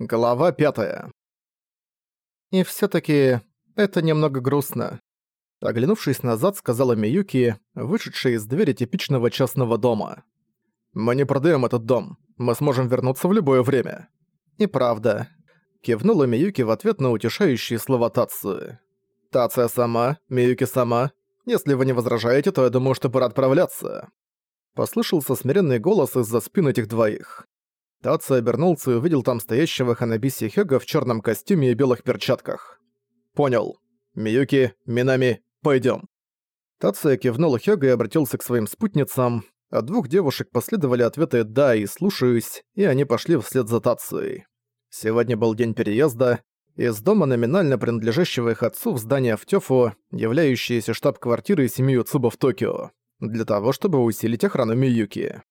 Глава пятая. И всё-таки это немного грустно. Оглянувшись назад, сказала Миюки, вышедшая из двери типичного частного дома. «Мы не продаём этот дом. Мы сможем вернуться в любое время». «И правда». Кивнула Миюки в ответ на утешающие слова Тацию. «Тация сама, Миюки сама. Если вы не возражаете, то я думаю, что пора отправляться». Послышался смиренный голос из-за спин этих двоих. Тацу обернулся и увидел там стоящего Ханабиси Хёга в черном костюме и белых перчатках. «Понял. Миюки, Минами, пойдем. Тацуя кивнул Хёга и обратился к своим спутницам. От двух девушек последовали ответы «да» и «слушаюсь», и они пошли вслед за Тацуей. Сегодня был день переезда. Из дома, номинально принадлежащего их отцу, в здание в Тёфу, являющееся штаб-квартирой семьи Цуба в Токио, для того, чтобы усилить охрану Миюки.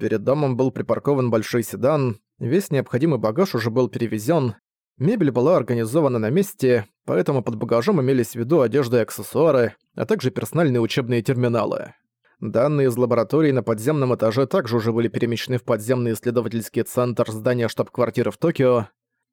Перед домом был припаркован большой седан, весь необходимый багаж уже был перевезен, мебель была организована на месте, поэтому под багажом имелись в виду одежда и аксессуары, а также персональные учебные терминалы. Данные из лаборатории на подземном этаже также уже были перемещены в подземный исследовательский центр здания штаб-квартиры в Токио.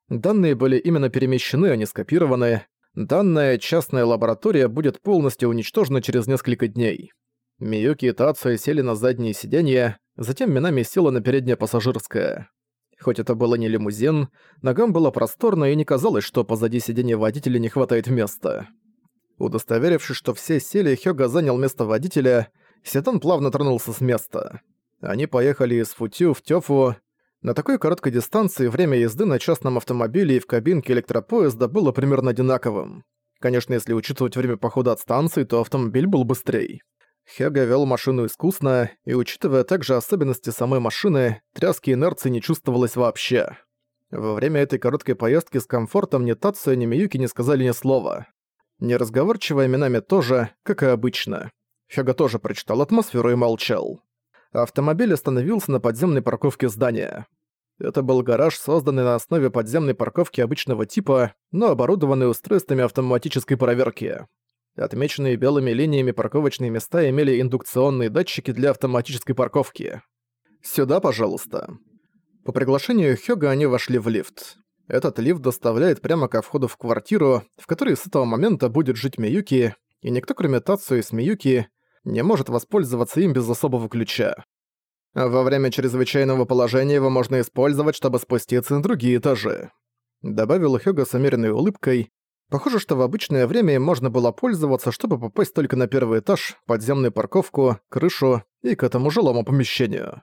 Данные были именно перемещены, а не скопированы. Данная частная лаборатория будет полностью уничтожена через несколько дней. Миюки и Тацуя сели на задние сиденья, затем Минами села на переднее пассажирское. Хоть это было не лимузин, ногам было просторно и не казалось, что позади сиденья водителя не хватает места. Удостоверившись, что все сели, Хёга занял место водителя, седан плавно тронулся с места. Они поехали из Футю в Тёфу. На такой короткой дистанции время езды на частном автомобиле и в кабинке электропоезда было примерно одинаковым. Конечно, если учитывать время похода от станции, то автомобиль был быстрее. Хега вел машину искусно, и учитывая также особенности самой машины, тряски инерции не чувствовалось вообще. Во время этой короткой поездки с комфортом ни Тацуя, ни Миюки не сказали ни слова. Неразговорчивая именами тоже, как и обычно. Хега тоже прочитал атмосферу и молчал. Автомобиль остановился на подземной парковке здания. Это был гараж, созданный на основе подземной парковки обычного типа, но оборудованный устройствами автоматической проверки. Отмеченные белыми линиями парковочные места имели индукционные датчики для автоматической парковки. «Сюда, пожалуйста». По приглашению Хёга они вошли в лифт. Этот лифт доставляет прямо ко входу в квартиру, в которой с этого момента будет жить Миюки, и никто кроме Тацу и Смиюки не может воспользоваться им без особого ключа. Во время чрезвычайного положения его можно использовать, чтобы спуститься на другие этажи. Добавил Хёга с умеренной улыбкой, Похоже, что в обычное время им можно было пользоваться, чтобы попасть только на первый этаж, подземную парковку, крышу и к этому жилому помещению.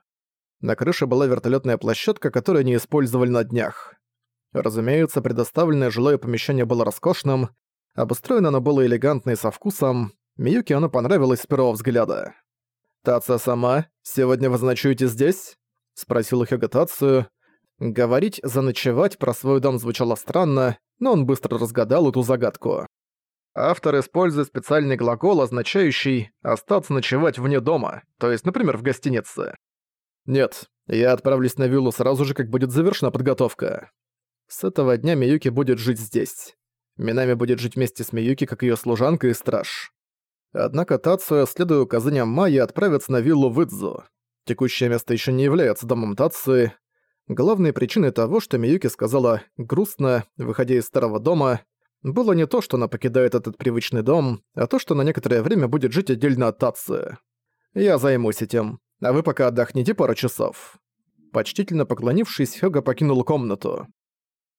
На крыше была вертолетная площадка, которую они использовали на днях. Разумеется, предоставленное жилое помещение было роскошным, обустроено оно было элегантно и со вкусом, Миюке оно понравилось с первого взгляда. «Тация сама, сегодня вы заночуете здесь?» — спросил Хёга Тацию. Говорить «заночевать» про свой дом звучало странно, но он быстро разгадал эту загадку. Автор использует специальный глагол, означающий «остаться ночевать вне дома», то есть, например, в гостинице. Нет, я отправлюсь на виллу сразу же, как будет завершена подготовка. С этого дня Миюки будет жить здесь. Минами будет жить вместе с Миюки, как ее служанка и страж. Однако Тацуя, следуя указаниям Майи, отправится на виллу в Идзу. Текущее место еще не является домом Тацуи, Главной причиной того, что Миюки сказала «грустно», выходя из старого дома, было не то, что она покидает этот привычный дом, а то, что на некоторое время будет жить отдельно от Татсы. «Я займусь этим, а вы пока отдохните пару часов». Почтительно поклонившись, Хёга покинул комнату.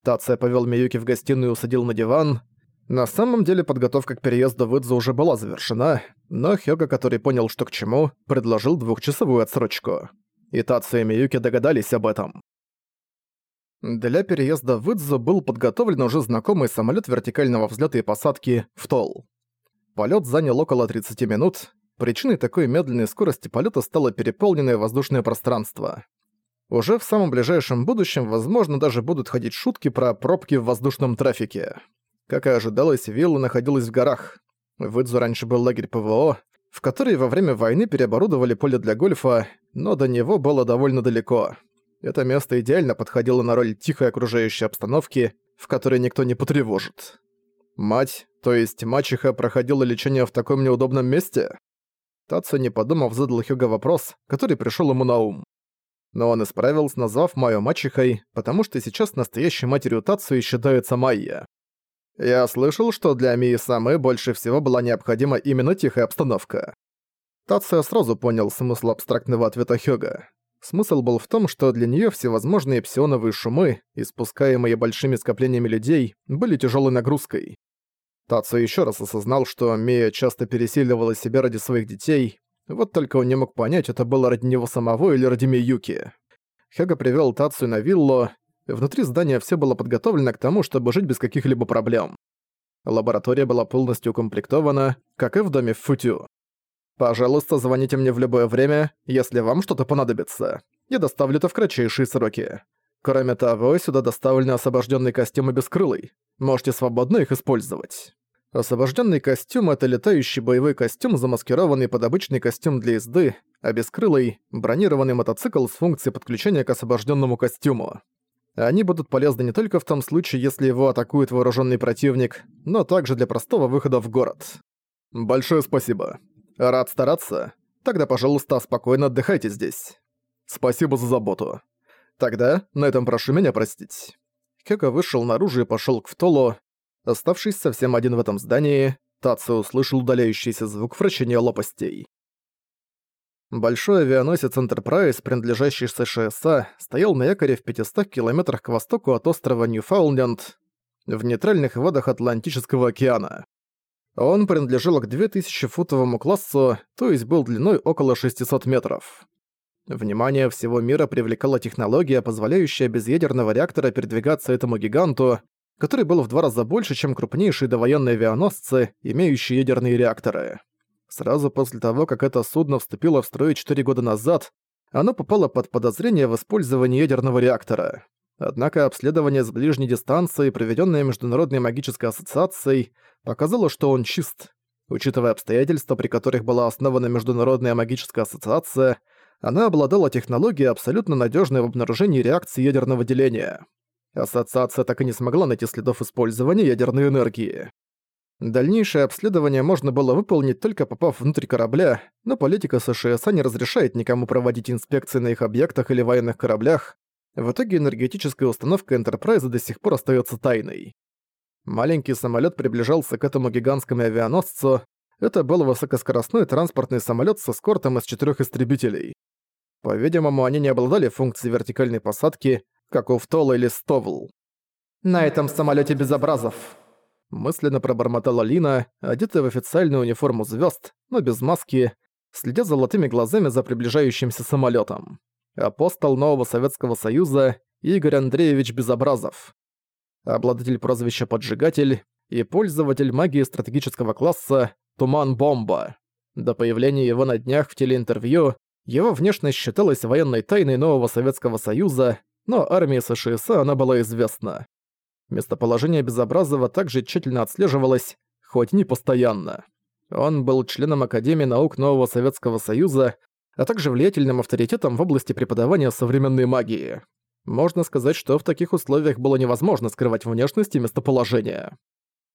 Тация повел Миюки в гостиную и усадил на диван. На самом деле подготовка к переезду в Идзу уже была завершена, но Хёга, который понял, что к чему, предложил двухчасовую отсрочку. И Тация и Миюки догадались об этом. Для переезда в Идзу был подготовлен уже знакомый самолет вертикального взлета и посадки в ТОЛ. Полет занял около 30 минут. Причиной такой медленной скорости полета стало переполненное воздушное пространство. Уже в самом ближайшем будущем, возможно, даже будут ходить шутки про пробки в воздушном трафике. Как и ожидалось, вилла находилась в горах. В Идзу раньше был лагерь ПВО, в который во время войны переоборудовали поле для гольфа, но до него было довольно далеко. Это место идеально подходило на роль тихой окружающей обстановки, в которой никто не потревожит. Мать, то есть мачеха, проходила лечение в таком неудобном месте? Тацу, не подумав, задал Хюга вопрос, который пришел ему на ум. Но он исправился, назвав Майю мачехой, потому что сейчас настоящей матерью Тацуи считается Майя. Я слышал, что для Мии Самы больше всего была необходима именно тихая обстановка. Тация сразу понял смысл абстрактного ответа Хёга. Смысл был в том, что для неё всевозможные псионовые шумы, испускаемые большими скоплениями людей, были тяжёлой нагрузкой. Тацу ещё раз осознал, что Мия часто пересиливала себя ради своих детей, вот только он не мог понять, это было ради него самого или ради Миюки. Хёга привёл Тацию на виллу, внутри здания всё было подготовлено к тому, чтобы жить без каких-либо проблем. Лаборатория была полностью укомплектована, как и в доме в Футю. Пожалуйста, звоните мне в любое время, если вам что-то понадобится. Я доставлю это в кратчайшие сроки. Кроме того, сюда доставлены освобожденный костюм и бескрылый. Можете свободно их использовать. Освобожденный костюм — это летающий боевой костюм, замаскированный под обычный костюм для езды, а бескрылый — бронированный мотоцикл с функцией подключения к освобожденному костюму. Они будут полезны не только в том случае, если его атакует вооруженный противник, но также для простого выхода в город. Большое спасибо. Рад стараться? Тогда, пожалуйста, спокойно отдыхайте здесь. Спасибо за заботу. Тогда на этом прошу меня простить. Кёка вышел наружу и пошёл к Втолу. Оставшись совсем один в этом здании, Тацу услышал удаляющийся звук вращения лопастей. Большой авианосец Enterprise, принадлежащий США, стоял на якоре в 500 километрах к востоку от острова Ньюфаундленд в нейтральных водах Атлантического океана. Он принадлежал к 2000-футовому классу, то есть был длиной около 600 метров. Внимание всего мира привлекала технология, позволяющая без ядерного реактора передвигаться этому гиганту, который был в два раза больше, чем крупнейшие довоенные авианосцы, имеющие ядерные реакторы. Сразу после того, как это судно вступило в строй 4 года назад, оно попало под подозрение в использовании ядерного реактора. Однако обследование с ближней дистанции, проведенное Международной магической ассоциацией, показало, что он чист. Учитывая обстоятельства, при которых была основана Международная магическая ассоциация, она обладала технологией, абсолютно надежной в обнаружении реакции ядерного деления. Ассоциация так и не смогла найти следов использования ядерной энергии. Дальнейшее обследование можно было выполнить только попав внутрь корабля, но политика США не разрешает никому проводить инспекции на их объектах или военных кораблях, в итоге энергетическая установка Энтерпрайза до сих пор остается тайной. Маленький самолет приближался к этому гигантскому авианосцу. Это был высокоскоростной транспортный самолет с эскортом из четырех истребителей. По-видимому, они не обладали функцией вертикальной посадки, как у Втола или Стовл. «На этом самолете безобразов», — мысленно пробормотала Лина, одетая в официальную униформу звезд, но без маски, следя золотыми глазами за приближающимся самолетом апостол нового Советского Союза Игорь Андреевич Безобразов, обладатель прозвища «Поджигатель» и пользователь магии стратегического класса «Туман-бомба». До появления его на днях в телеинтервью его внешность считалась военной тайной нового Советского Союза, но армии США она была известна. Местоположение Безобразова также тщательно отслеживалось, хоть не постоянно. Он был членом Академии наук Нового Советского Союза а также влиятельным авторитетом в области преподавания современной магии. Можно сказать, что в таких условиях было невозможно скрывать внешность и местоположение.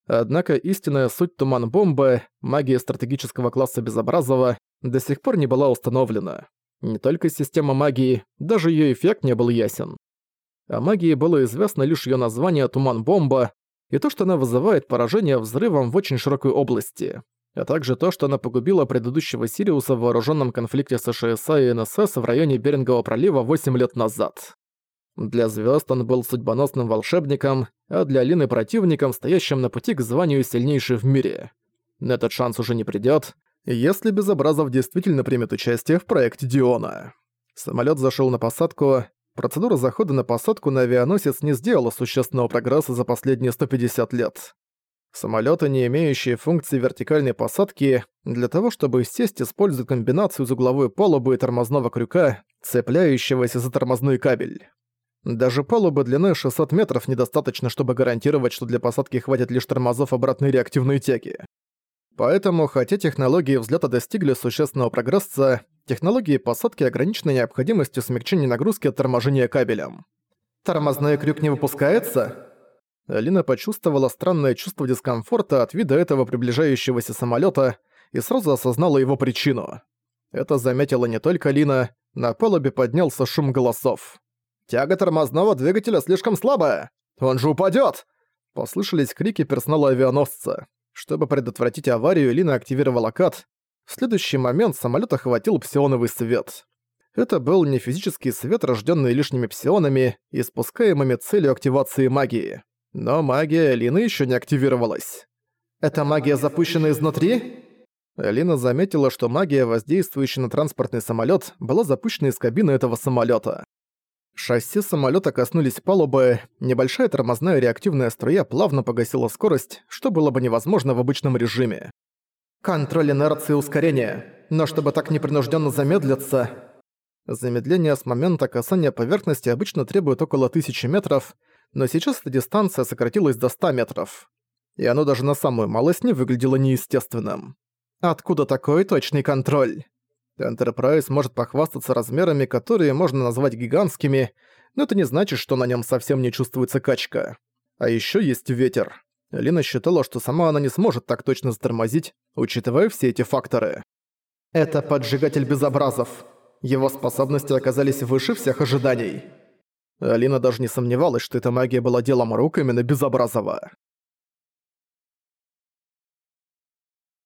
Однако истинная суть туман-бомбы, магия стратегического класса Безобразова, до сих пор не была установлена. Не только система магии, даже её эффект не был ясен. О магии было известно лишь её название «Туман-бомба» и то, что она вызывает поражение взрывом в очень широкой области а также то, что она погубила предыдущего Сириуса в вооруженном конфликте США и НСС в районе Берингового пролива 8 лет назад. Для звезд он был судьбоносным волшебником, а для Алины противником, стоящим на пути к званию сильнейшей в мире. На этот шанс уже не придёт, если Безобразов действительно примет участие в проекте Диона. Самолёт зашёл на посадку. Процедура захода на посадку на авианосец не сделала существенного прогресса за последние 150 лет. Самолеты, не имеющие функции вертикальной посадки, для того чтобы сесть, используют комбинацию из угловой палубы и тормозного крюка, цепляющегося за тормозной кабель. Даже палубы длиной 600 метров недостаточно, чтобы гарантировать, что для посадки хватит лишь тормозов обратной реактивной тяги. Поэтому, хотя технологии взлета достигли существенного прогресса, технологии посадки ограничены необходимостью смягчения нагрузки от торможения кабелем. «Тормозной крюк не выпускается?» Алина почувствовала странное чувство дискомфорта от вида этого приближающегося самолета и сразу осознала его причину. Это заметила не только Лина, На палубе поднялся шум голосов. «Тяга тормозного двигателя слишком слабая! Он же упадёт!» Послышались крики персонала авианосца. Чтобы предотвратить аварию, Лина активировала кат. В следующий момент самолёт охватил псионовый свет. Это был не физический свет, рождённый лишними псионами, испускаемыми целью активации магии. Но магия Лины ещё не активировалась. «Это магия запущена изнутри?» Лина заметила, что магия, воздействующая на транспортный самолет, была запущена из кабины этого самолета. Шасси самолета коснулись палубы, небольшая тормозная реактивная струя плавно погасила скорость, что было бы невозможно в обычном режиме. «Контроль инерции ускорения, но чтобы так непринужденно замедлиться...» Замедление с момента касания поверхности обычно требует около тысячи метров, но сейчас эта дистанция сократилась до 100 метров. И оно даже на самую малость не выглядело неестественным. Откуда такой точный контроль? Enterprise может похвастаться размерами, которые можно назвать гигантскими, но это не значит, что на нем совсем не чувствуется качка. А еще есть ветер. Лина считала, что сама она не сможет так точно затормозить, учитывая все эти факторы. Это поджигатель безобразов. Его способности оказались выше всех ожиданий. Алина даже не сомневалась, что эта магия была делом рук именно Безобразова.